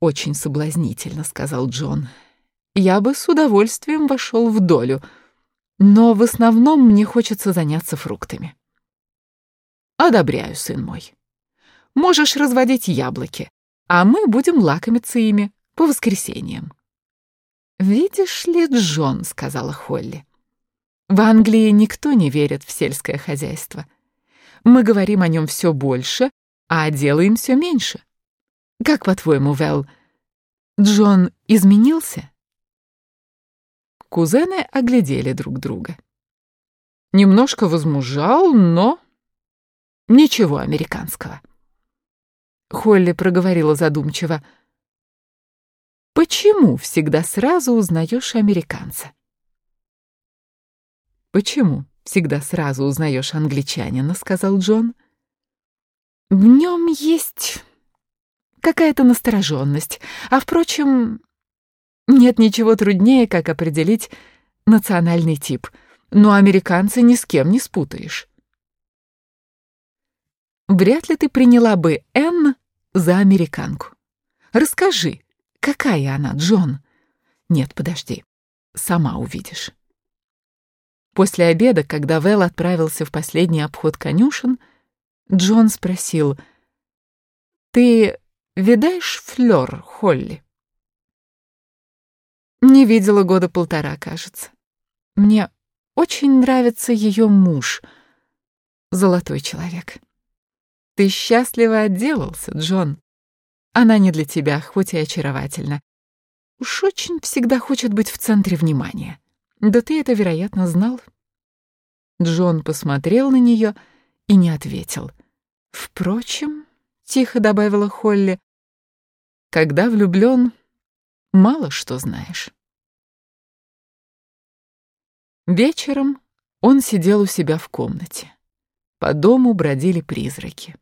очень соблазнительно», — сказал Джон. «Я бы с удовольствием вошел в долю, но в основном мне хочется заняться фруктами». «Одобряю, сын мой. Можешь разводить яблоки, а мы будем лакомиться ими по воскресеньям». «Видишь ли, Джон», — сказала Холли, — «в Англии никто не верит в сельское хозяйство. Мы говорим о нем все больше, а делаем все меньше. Как по-твоему, Вэл, Джон изменился?» Кузены оглядели друг друга. Немножко возмужал, но ничего американского. Холли проговорила задумчиво. «Почему всегда сразу узнаешь американца?» «Почему всегда сразу узнаешь англичанина?» — сказал Джон. «В нем есть какая-то настороженность, а, впрочем, нет ничего труднее, как определить национальный тип, но американца ни с кем не спутаешь». Вряд ли ты приняла бы Энн за американку. Расскажи, какая она, Джон? Нет, подожди, сама увидишь. После обеда, когда Вэл отправился в последний обход конюшен, Джон спросил, «Ты видаешь Флёр, Холли?» Не видела года полтора, кажется. Мне очень нравится ее муж, золотой человек. Ты счастливо отделался, Джон. Она не для тебя, хоть и очаровательна. Уж очень всегда хочет быть в центре внимания. Да ты это, вероятно, знал. Джон посмотрел на нее и не ответил. Впрочем, тихо добавила Холли, когда влюблен, мало что знаешь. Вечером он сидел у себя в комнате. По дому бродили призраки.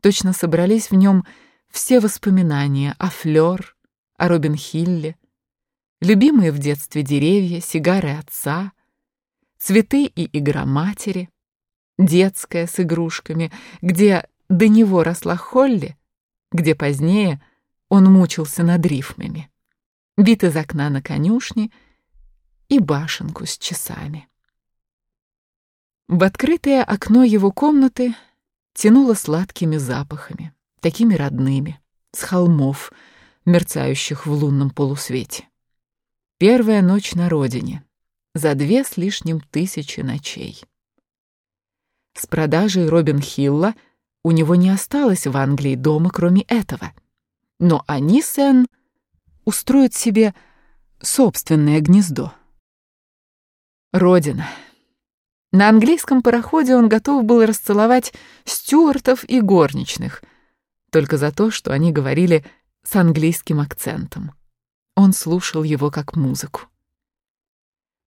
Точно собрались в нем все воспоминания о Флёр, о Робин Хилле, любимые в детстве деревья, сигары отца, цветы и игра матери, детская с игрушками, где до него росла Холли, где позднее он мучился над рифмами, вид из окна на конюшне и башенку с часами. В открытое окно его комнаты тянуло сладкими запахами, такими родными, с холмов, мерцающих в лунном полусвете. Первая ночь на родине, за две с лишним тысячи ночей. С продажей Робин Хилла у него не осталось в Англии дома, кроме этого. Но они с Энн устроят себе собственное гнездо. Родина — на английском пароходе он готов был расцеловать стюартов и горничных, только за то, что они говорили с английским акцентом. Он слушал его как музыку.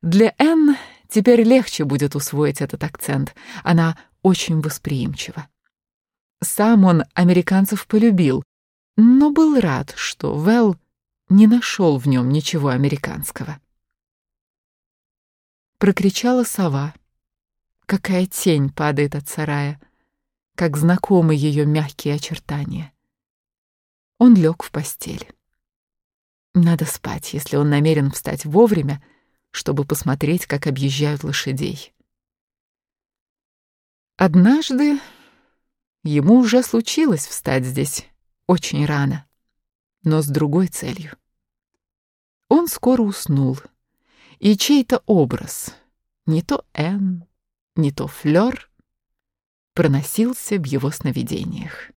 Для Энн теперь легче будет усвоить этот акцент, она очень восприимчива. Сам он американцев полюбил, но был рад, что Вэл не нашел в нем ничего американского. Прокричала сова — Какая тень падает от сарая, как знакомы ее мягкие очертания. Он лег в постель. Надо спать, если он намерен встать вовремя, чтобы посмотреть, как объезжают лошадей. Однажды ему уже случилось встать здесь очень рано, но с другой целью. Он скоро уснул, и чей-то образ, не то Энн, не то флёр, проносился в его сновидениях.